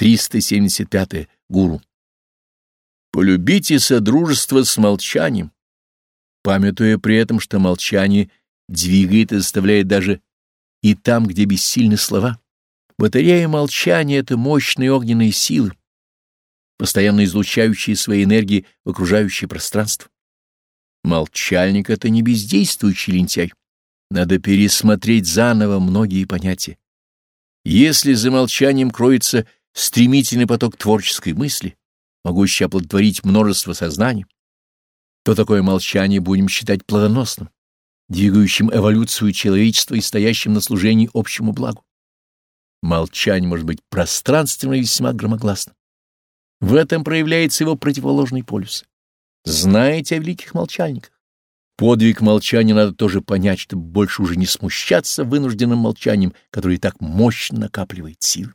375. -е. Гуру. Полюбите содружество с молчанием, памятуя при этом, что молчание двигает и заставляет даже и там, где бессильны слова. Батарея молчания — это мощные огненные силы, постоянно излучающие свои энергии в окружающее пространство. Молчальник — это не бездействующий лентяй. Надо пересмотреть заново многие понятия. Если за молчанием кроется стремительный поток творческой мысли, могущий оплодотворить множество сознаний, то такое молчание будем считать плодоносным, двигающим эволюцию человечества и стоящим на служении общему благу. Молчание может быть пространственно и весьма громогласно. В этом проявляется его противоположный полюс. Знаете о великих молчальниках. Подвиг молчания надо тоже понять, чтобы больше уже не смущаться вынужденным молчанием, которое так мощно накапливает силы.